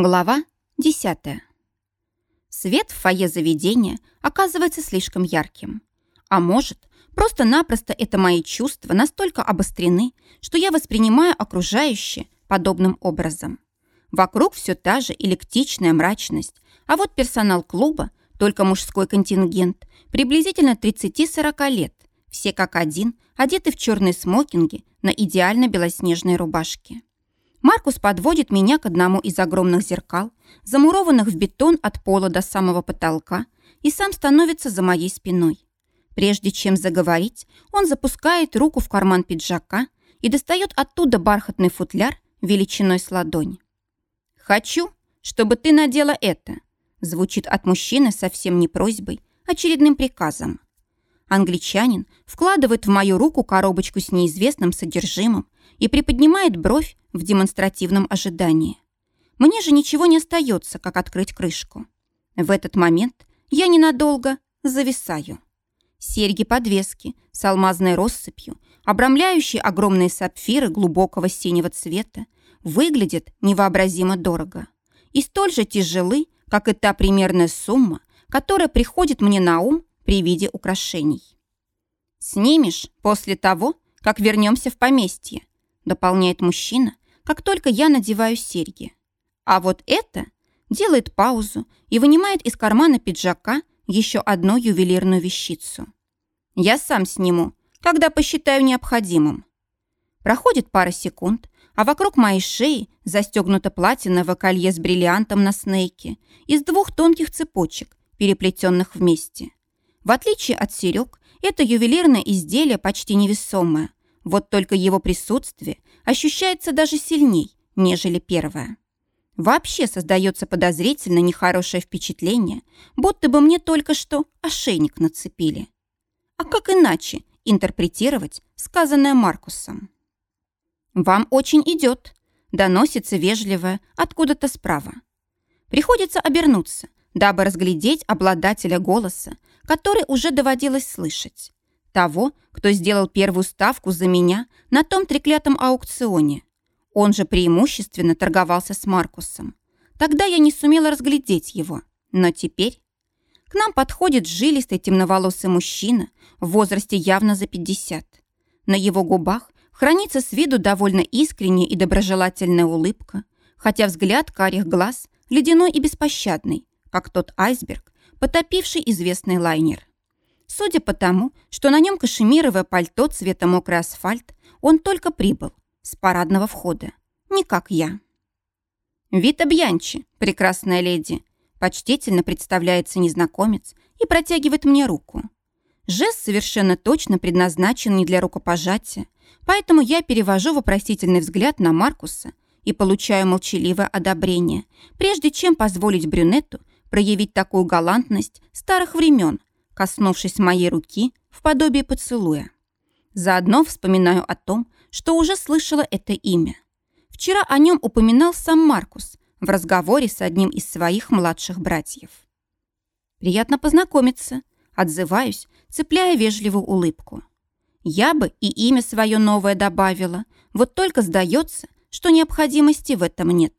Глава 10. Свет в фойе заведения оказывается слишком ярким. А может, просто-напросто это мои чувства настолько обострены, что я воспринимаю окружающее подобным образом. Вокруг все та же электичная мрачность, а вот персонал клуба, только мужской контингент, приблизительно 30-40 лет, все как один, одеты в черные смокинги на идеально белоснежной рубашке. Маркус подводит меня к одному из огромных зеркал, замурованных в бетон от пола до самого потолка, и сам становится за моей спиной. Прежде чем заговорить, он запускает руку в карман пиджака и достает оттуда бархатный футляр величиной с ладонь. «Хочу, чтобы ты надела это», звучит от мужчины совсем не просьбой, очередным приказом. Англичанин вкладывает в мою руку коробочку с неизвестным содержимым и приподнимает бровь в демонстративном ожидании. Мне же ничего не остается, как открыть крышку. В этот момент я ненадолго зависаю. Серьги-подвески с алмазной россыпью, обрамляющие огромные сапфиры глубокого синего цвета, выглядят невообразимо дорого. И столь же тяжелы, как и та примерная сумма, которая приходит мне на ум при виде украшений. «Снимешь после того, как вернемся в поместье», дополняет мужчина, как только я надеваю серьги. А вот это делает паузу и вынимает из кармана пиджака еще одну ювелирную вещицу. Я сам сниму, когда посчитаю необходимым. Проходит пара секунд, а вокруг моей шеи застегнуто платиновое колье с бриллиантом на снейке из двух тонких цепочек, переплетенных вместе. В отличие от серег, это ювелирное изделие почти невесомое, вот только его присутствие ощущается даже сильней, нежели первое. Вообще создается подозрительно нехорошее впечатление, будто бы мне только что ошейник нацепили. А как иначе интерпретировать сказанное Маркусом? «Вам очень идет», — доносится вежливое откуда-то справа. Приходится обернуться, дабы разглядеть обладателя голоса, который уже доводилось слышать. Того, кто сделал первую ставку за меня на том треклятом аукционе. Он же преимущественно торговался с Маркусом. Тогда я не сумела разглядеть его. Но теперь... К нам подходит жилистый темноволосый мужчина в возрасте явно за 50. На его губах хранится с виду довольно искренняя и доброжелательная улыбка, хотя взгляд карих глаз ледяной и беспощадный, как тот айсберг, потопивший известный лайнер. Судя по тому, что на нем кашемировое пальто цвета мокрый асфальт, он только прибыл с парадного входа, не как я. «Вита Бьянчи, прекрасная леди», почтительно представляется незнакомец и протягивает мне руку. Жест совершенно точно предназначен не для рукопожатия, поэтому я перевожу вопросительный взгляд на Маркуса и получаю молчаливое одобрение, прежде чем позволить брюнету проявить такую галантность старых времен, коснувшись моей руки в подобие поцелуя. Заодно вспоминаю о том, что уже слышала это имя. Вчера о нем упоминал сам Маркус в разговоре с одним из своих младших братьев. «Приятно познакомиться», — отзываюсь, цепляя вежливую улыбку. Я бы и имя свое новое добавила, вот только сдается, что необходимости в этом нет.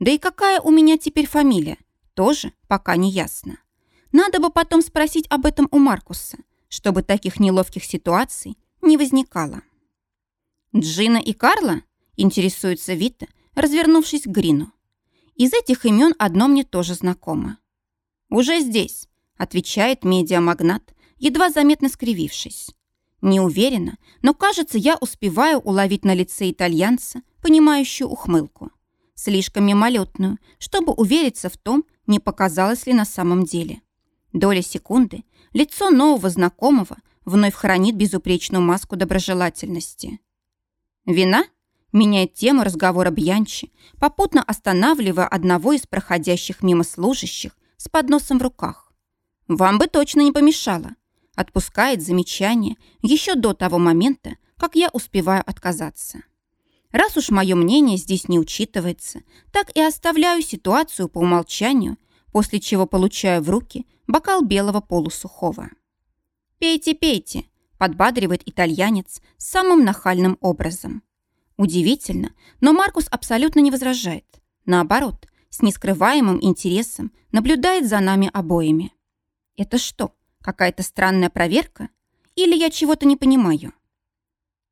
Да и какая у меня теперь фамилия, тоже пока не ясно. Надо бы потом спросить об этом у Маркуса, чтобы таких неловких ситуаций не возникало. «Джина и Карла?» – интересуется Вита, развернувшись к Грину. Из этих имен одно мне тоже знакомо. «Уже здесь», – отвечает медиамагнат, едва заметно скривившись. Не уверена, но, кажется, я успеваю уловить на лице итальянца понимающую ухмылку. Слишком мимолетную, чтобы увериться в том, не показалось ли на самом деле. Доля секунды лицо нового знакомого вновь хранит безупречную маску доброжелательности. «Вина?» – меняет тему разговора Бьянчи, попутно останавливая одного из проходящих мимо служащих с подносом в руках. «Вам бы точно не помешало», – отпускает замечание еще до того момента, как я успеваю отказаться. Раз уж мое мнение здесь не учитывается, так и оставляю ситуацию по умолчанию, после чего получаю в руки бокал белого полусухого. «Пейте, пейте», – подбадривает итальянец самым нахальным образом. Удивительно, но Маркус абсолютно не возражает. Наоборот, с нескрываемым интересом наблюдает за нами обоими. Это что, какая-то странная проверка? Или я чего-то не понимаю?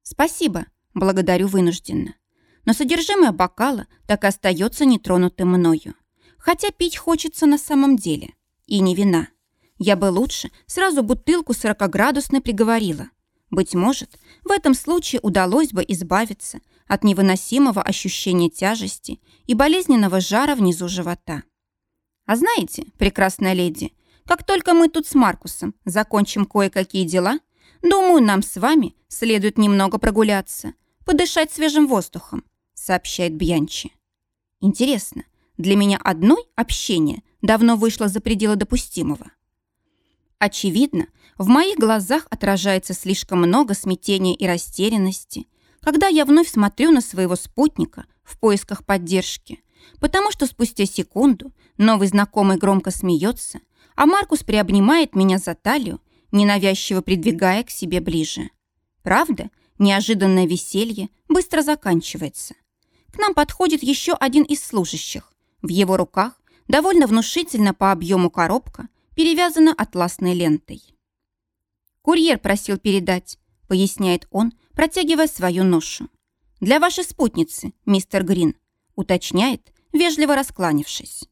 Спасибо, благодарю вынужденно. Но содержимое бокала так и остается нетронутым мною. Хотя пить хочется на самом деле. И не вина. Я бы лучше сразу бутылку 40-градусной приговорила. Быть может, в этом случае удалось бы избавиться от невыносимого ощущения тяжести и болезненного жара внизу живота. А знаете, прекрасная леди, как только мы тут с Маркусом закончим кое-какие дела, думаю, нам с вами следует немного прогуляться, подышать свежим воздухом, сообщает Бьянчи. Интересно, для меня одной общение давно вышло за пределы допустимого. Очевидно, в моих глазах отражается слишком много смятения и растерянности, когда я вновь смотрю на своего спутника в поисках поддержки, потому что спустя секунду новый знакомый громко смеется, а Маркус приобнимает меня за талию, ненавязчиво придвигая к себе ближе. Правда, неожиданное веселье быстро заканчивается. К нам подходит еще один из служащих, в его руках довольно внушительно по объему коробка, перевязана атласной лентой. «Курьер просил передать», — поясняет он, протягивая свою ношу. «Для вашей спутницы, мистер Грин», — уточняет, вежливо раскланившись.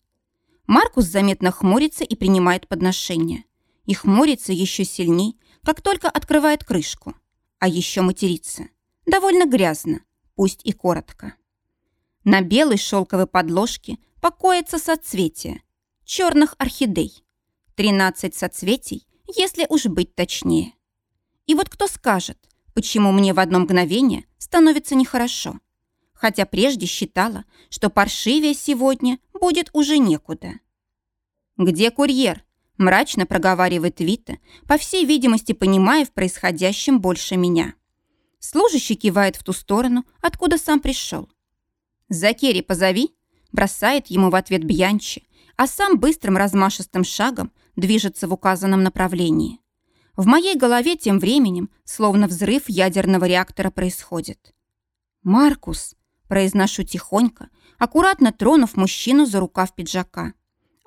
Маркус заметно хмурится и принимает подношение. И хмурится еще сильней, как только открывает крышку. А еще матерится. Довольно грязно, пусть и коротко. На белой шелковой подложке покоится соцветие черных орхидей. 13 соцветий, если уж быть точнее. И вот кто скажет, почему мне в одно мгновение становится нехорошо? Хотя прежде считала, что паршивее сегодня будет уже некуда. «Где курьер?» – мрачно проговаривает Вита, по всей видимости, понимая в происходящем больше меня. Служащий кивает в ту сторону, откуда сам пришел. «Закери позови», бросает ему в ответ Бьянчи, а сам быстрым размашистым шагом движется в указанном направлении. В моей голове тем временем, словно взрыв ядерного реактора происходит. «Маркус!» – произношу тихонько, аккуратно тронув мужчину за рукав пиджака.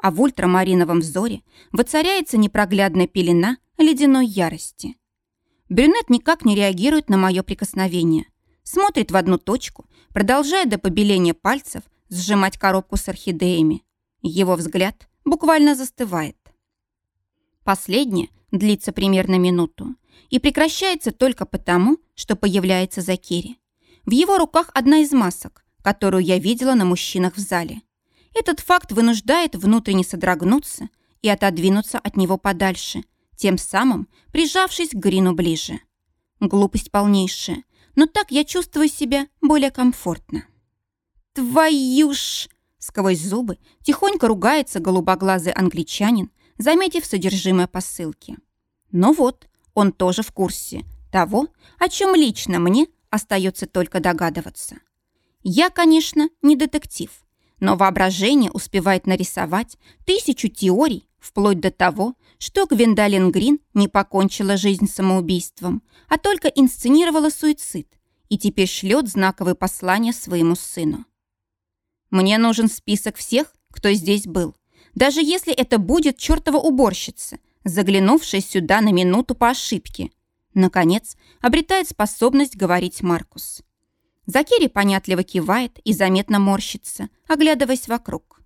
А в ультрамариновом взоре воцаряется непроглядная пелена ледяной ярости. Брюнет никак не реагирует на мое прикосновение. Смотрит в одну точку, продолжая до побеления пальцев сжимать коробку с орхидеями. Его взгляд буквально застывает. Последнее длится примерно минуту и прекращается только потому, что появляется Закири. В его руках одна из масок, которую я видела на мужчинах в зале. Этот факт вынуждает внутренне содрогнуться и отодвинуться от него подальше, тем самым прижавшись к Грину ближе. Глупость полнейшая, но так я чувствую себя более комфортно. «Твою ж!» Сквозь зубы тихонько ругается голубоглазый англичанин, заметив содержимое посылки. Но вот, он тоже в курсе того, о чем лично мне остается только догадываться. Я, конечно, не детектив, но воображение успевает нарисовать тысячу теорий, вплоть до того, что Гвиндалин Грин не покончила жизнь самоубийством, а только инсценировала суицид и теперь шлет знаковые послания своему сыну. Мне нужен список всех, кто здесь был. Даже если это будет чертова уборщица, заглянувшая сюда на минуту по ошибке. Наконец, обретает способность говорить Маркус. Закири понятливо кивает и заметно морщится, оглядываясь вокруг.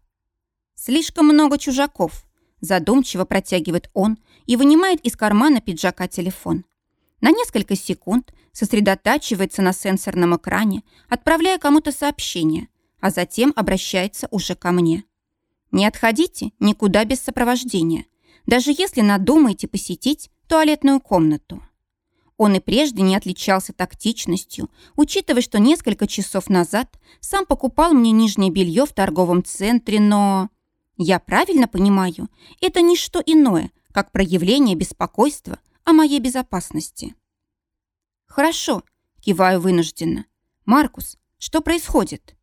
«Слишком много чужаков», задумчиво протягивает он и вынимает из кармана пиджака телефон. На несколько секунд сосредотачивается на сенсорном экране, отправляя кому-то сообщение, а затем обращается уже ко мне. Не отходите никуда без сопровождения, даже если надумаете посетить туалетную комнату. Он и прежде не отличался тактичностью, учитывая, что несколько часов назад сам покупал мне нижнее белье в торговом центре, но... Я правильно понимаю, это не что иное, как проявление беспокойства о моей безопасности. «Хорошо», — киваю вынужденно. «Маркус, что происходит?»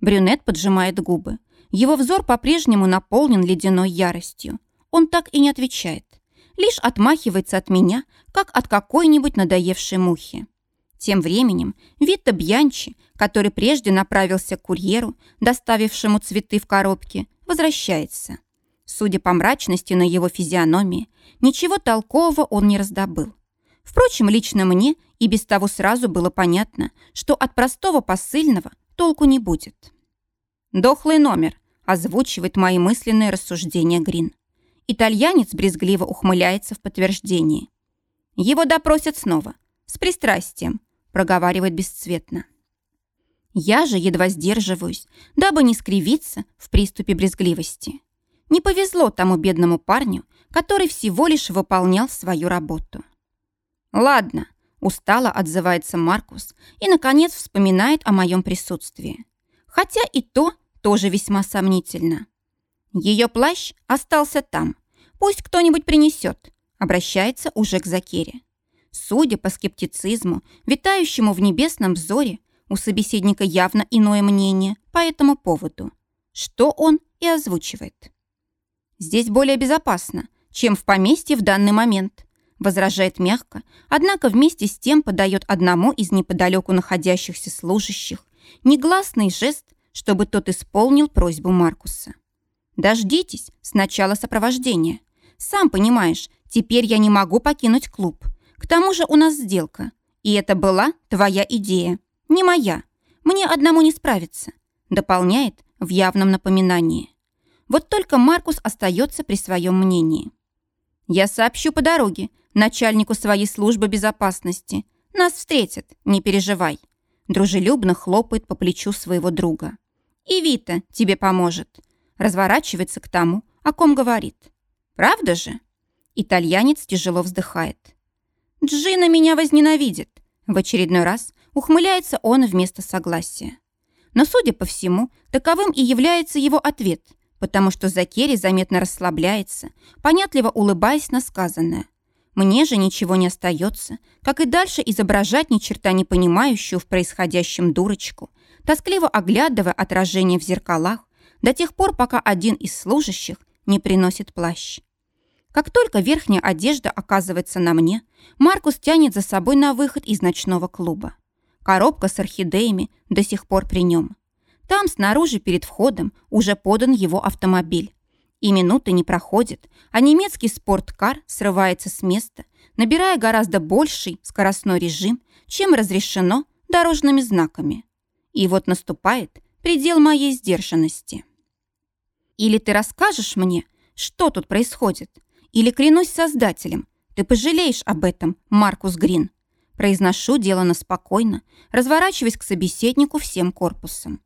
Брюнет поджимает губы. Его взор по-прежнему наполнен ледяной яростью. Он так и не отвечает. Лишь отмахивается от меня, как от какой-нибудь надоевшей мухи. Тем временем Витта Бьянчи, который прежде направился к курьеру, доставившему цветы в коробке, возвращается. Судя по мрачности на его физиономии, ничего толкового он не раздобыл. Впрочем, лично мне и без того сразу было понятно, что от простого посыльного толку не будет. «Дохлый номер», – озвучивает мои мысленные рассуждения Грин. Итальянец брезгливо ухмыляется в подтверждении. Его допросят снова, с пристрастием, проговаривает бесцветно. Я же едва сдерживаюсь, дабы не скривиться в приступе брезгливости. Не повезло тому бедному парню, который всего лишь выполнял свою работу. «Ладно», – устало отзывается Маркус и, наконец, вспоминает о моем присутствии. Хотя и то тоже весьма сомнительно. Ее плащ остался там. Пусть кто-нибудь принесет, обращается уже к Закере. Судя по скептицизму, витающему в небесном взоре, у собеседника явно иное мнение по этому поводу, что он и озвучивает. «Здесь более безопасно, чем в поместье в данный момент», возражает мягко, однако вместе с тем подает одному из неподалеку находящихся служащих негласный жест, чтобы тот исполнил просьбу Маркуса. «Дождитесь сначала сопровождения. Сам понимаешь, теперь я не могу покинуть клуб. К тому же у нас сделка. И это была твоя идея, не моя. Мне одному не справиться», дополняет в явном напоминании. Вот только Маркус остается при своем мнении. «Я сообщу по дороге начальнику своей службы безопасности. Нас встретят, не переживай». Дружелюбно хлопает по плечу своего друга. «И Вита тебе поможет». Разворачивается к тому, о ком говорит. «Правда же?» Итальянец тяжело вздыхает. «Джина меня возненавидит!» В очередной раз ухмыляется он вместо согласия. Но, судя по всему, таковым и является его ответ, потому что Закери заметно расслабляется, понятливо улыбаясь на сказанное. Мне же ничего не остается, как и дальше изображать ни черта не понимающую в происходящем дурочку, тоскливо оглядывая отражение в зеркалах до тех пор, пока один из служащих не приносит плащ. Как только верхняя одежда оказывается на мне, Маркус тянет за собой на выход из ночного клуба. Коробка с орхидеями до сих пор при нем. Там, снаружи, перед входом, уже подан его автомобиль. И минуты не проходит, а немецкий спорткар срывается с места, набирая гораздо больший скоростной режим, чем разрешено дорожными знаками. И вот наступает предел моей сдержанности. Или ты расскажешь мне, что тут происходит, или клянусь создателем, ты пожалеешь об этом, Маркус Грин. Произношу делано спокойно, разворачиваясь к собеседнику всем корпусом.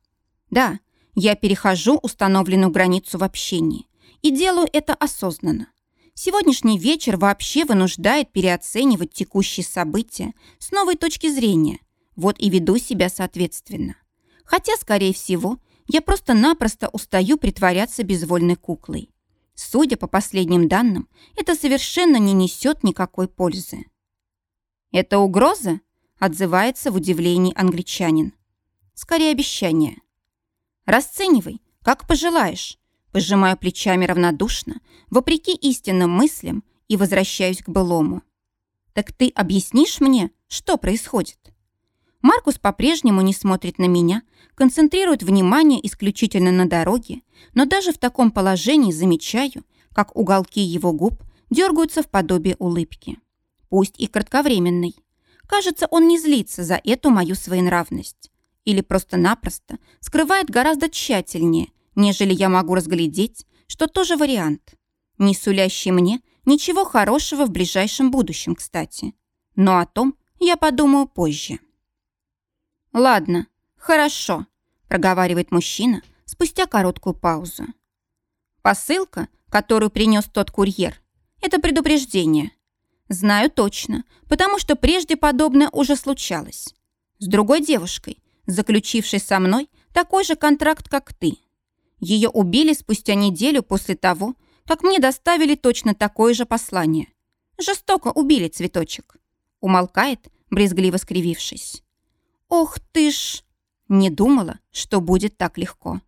Да, я перехожу установленную границу в общении и делаю это осознанно. Сегодняшний вечер вообще вынуждает переоценивать текущие события с новой точки зрения. Вот и веду себя соответственно. Хотя, скорее всего, я просто-напросто устаю притворяться безвольной куклой. Судя по последним данным, это совершенно не несет никакой пользы. «Это угроза?» – отзывается в удивлении англичанин. «Скорее обещание». «Расценивай, как пожелаешь», – пожимаю плечами равнодушно, вопреки истинным мыслям, и возвращаюсь к былому. «Так ты объяснишь мне, что происходит?» Маркус по-прежнему не смотрит на меня, концентрирует внимание исключительно на дороге, но даже в таком положении замечаю, как уголки его губ дергаются в подобие улыбки. Пусть и кратковременной. Кажется, он не злится за эту мою своенравность. Или просто-напросто скрывает гораздо тщательнее, нежели я могу разглядеть, что тоже вариант. Не сулящий мне ничего хорошего в ближайшем будущем, кстати. Но о том я подумаю позже. «Ладно, хорошо», – проговаривает мужчина спустя короткую паузу. «Посылка, которую принес тот курьер, это предупреждение. Знаю точно, потому что прежде подобное уже случалось. С другой девушкой, заключившей со мной такой же контракт, как ты. Ее убили спустя неделю после того, как мне доставили точно такое же послание. Жестоко убили цветочек. Умолкает, брезгливо скривившись. «Ох ты ж!» Не думала, что будет так легко.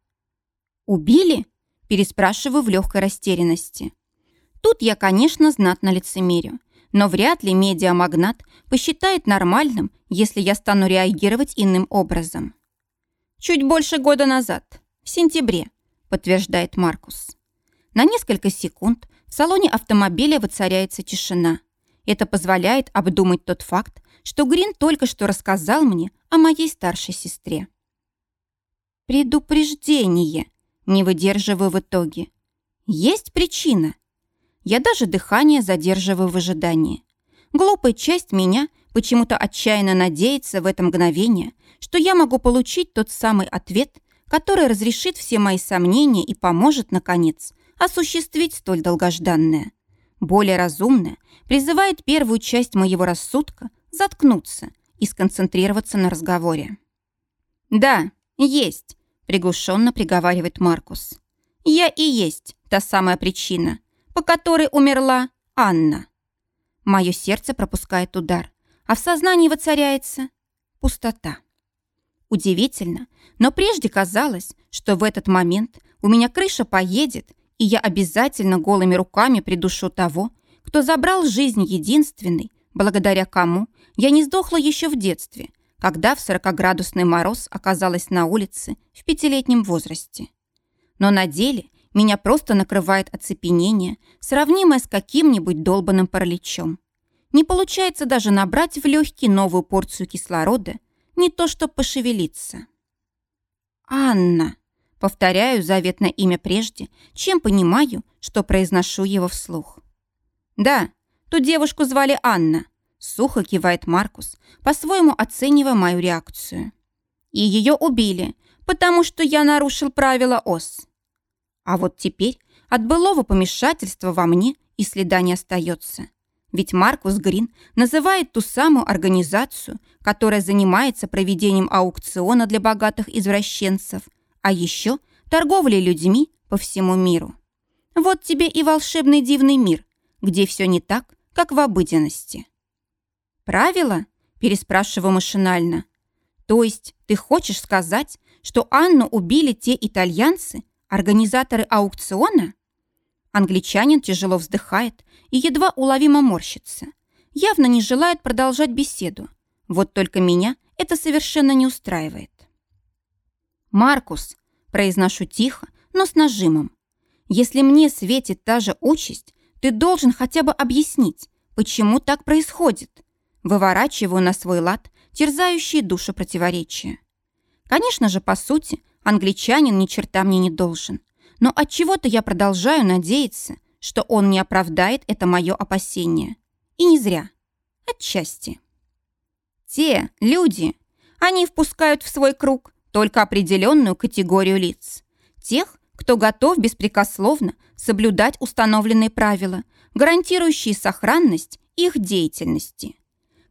«Убили?» Переспрашиваю в легкой растерянности. Тут я, конечно, знатно лицемерю. но вряд ли медиамагнат посчитает нормальным, если я стану реагировать иным образом. Чуть больше года назад, в сентябре, подтверждает Маркус. На несколько секунд в салоне автомобиля воцаряется тишина. Это позволяет обдумать тот факт, что Грин только что рассказал мне о моей старшей сестре. Предупреждение. Не выдерживаю в итоге. Есть причина. Я даже дыхание задерживаю в ожидании. Глупая часть меня почему-то отчаянно надеется в это мгновение, что я могу получить тот самый ответ, который разрешит все мои сомнения и поможет, наконец, осуществить столь долгожданное. Более разумное призывает первую часть моего рассудка заткнуться и сконцентрироваться на разговоре. «Да, есть», — приглушенно приговаривает Маркус. «Я и есть та самая причина, по которой умерла Анна». Мое сердце пропускает удар, а в сознании воцаряется пустота. Удивительно, но прежде казалось, что в этот момент у меня крыша поедет, и я обязательно голыми руками придушу того, кто забрал жизнь единственной, благодаря кому я не сдохла еще в детстве, когда в сорокоградусный мороз оказалась на улице в пятилетнем возрасте. Но на деле меня просто накрывает оцепенение, сравнимое с каким-нибудь долбанным параличом. Не получается даже набрать в легкие новую порцию кислорода, не то что пошевелиться. «Анна», повторяю заветное имя прежде, чем понимаю, что произношу его вслух. «Да, ту девушку звали Анна», — сухо кивает Маркус, по-своему оценивая мою реакцию. «И ее убили, потому что я нарушил правила ОС. А вот теперь от былого помешательства во мне и следа не остается. Ведь Маркус Грин называет ту самую организацию, которая занимается проведением аукциона для богатых извращенцев, а еще торговлей людьми по всему миру. Вот тебе и волшебный дивный мир, где все не так, как в обыденности. «Правила?» – переспрашиваю машинально. «То есть ты хочешь сказать, что Анну убили те итальянцы, организаторы аукциона?» Англичанин тяжело вздыхает и едва уловимо морщится. Явно не желает продолжать беседу. Вот только меня это совершенно не устраивает. «Маркус», – произношу тихо, но с нажимом, «если мне светит та же участь, ты должен хотя бы объяснить, почему так происходит». Выворачиваю на свой лад терзающие душу противоречия. Конечно же, по сути, англичанин ни черта мне не должен. Но от чего то я продолжаю надеяться, что он не оправдает это мое опасение. И не зря. Отчасти. Те люди, они впускают в свой круг только определенную категорию лиц. Тех, кто готов беспрекословно соблюдать установленные правила, гарантирующие сохранность их деятельности.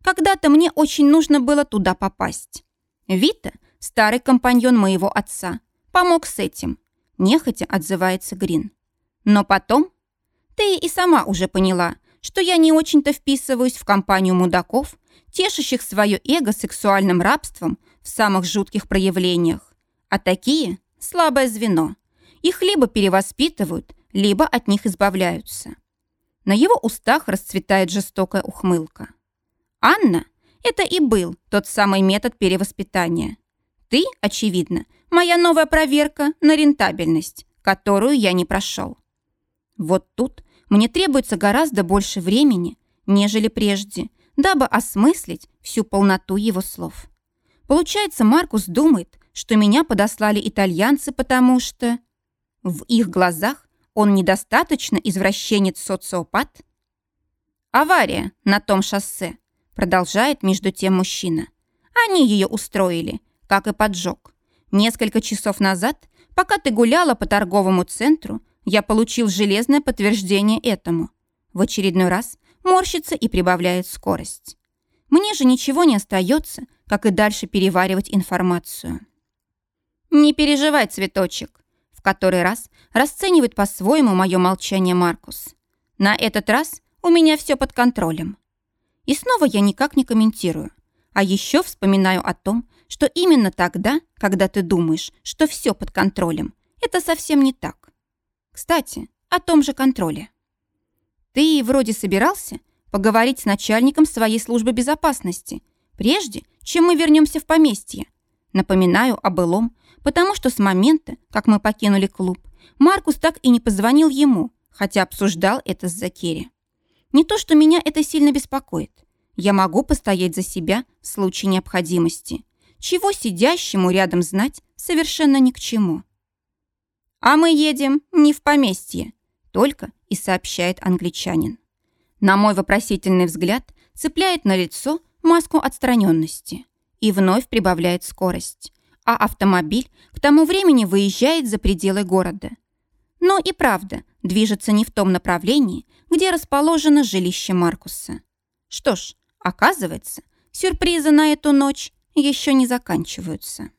Когда-то мне очень нужно было туда попасть. Вита, старый компаньон моего отца, помог с этим. Нехотя отзывается Грин. Но потом... Ты и сама уже поняла, что я не очень-то вписываюсь в компанию мудаков, тешащих свое эго сексуальным рабством в самых жутких проявлениях. А такие – слабое звено. Их либо перевоспитывают, либо от них избавляются. На его устах расцветает жестокая ухмылка. Анна – это и был тот самый метод перевоспитания. Ты, очевидно, моя новая проверка на рентабельность, которую я не прошел. Вот тут мне требуется гораздо больше времени, нежели прежде, дабы осмыслить всю полноту его слов. Получается, Маркус думает, что меня подослали итальянцы, потому что... В их глазах он недостаточно извращенец-социопат? Авария на том шоссе, продолжает между тем мужчина. Они ее устроили, как и поджог. Несколько часов назад, пока ты гуляла по торговому центру, я получил железное подтверждение этому. В очередной раз морщится и прибавляет скорость. Мне же ничего не остается, как и дальше переваривать информацию. «Не переживай, цветочек», в который раз расценивает по-своему мое молчание Маркус. «На этот раз у меня все под контролем». И снова я никак не комментирую. А еще вспоминаю о том, что именно тогда, когда ты думаешь, что все под контролем, это совсем не так. Кстати, о том же контроле. Ты вроде собирался поговорить с начальником своей службы безопасности, прежде чем мы вернемся в поместье. Напоминаю о былом, потому что с момента, как мы покинули клуб, Маркус так и не позвонил ему, хотя обсуждал это с Закери. Не то, что меня это сильно беспокоит. Я могу постоять за себя в случае необходимости, чего сидящему рядом знать совершенно ни к чему. «А мы едем не в поместье», — только и сообщает англичанин. На мой вопросительный взгляд цепляет на лицо маску отстраненности и вновь прибавляет скорость, а автомобиль к тому времени выезжает за пределы города. Но и правда движется не в том направлении, где расположено жилище Маркуса. Что ж, оказывается, сюрпризы на эту ночь еще не заканчиваются.